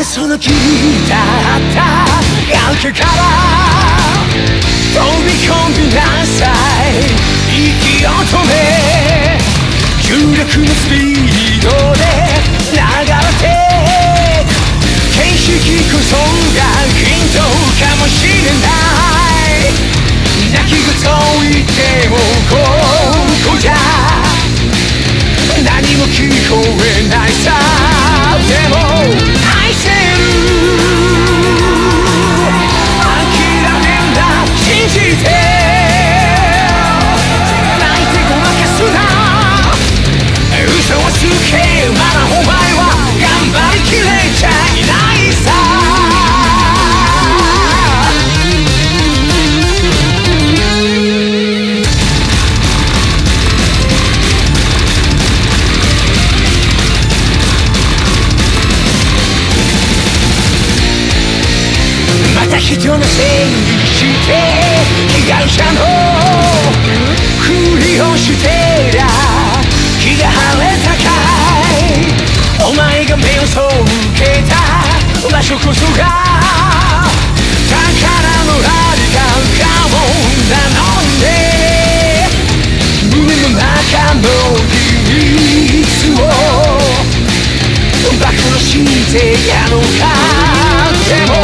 愛想の効いた崖から飛び込んでなさい。息を止め重力のスピードで流れて景色こそ人のせいにして被害者のふりをしてら気が晴れたかいお前が目を背けた場所こそが宝のありかかもなのね胸の中の秘密を暴露してやろうかでも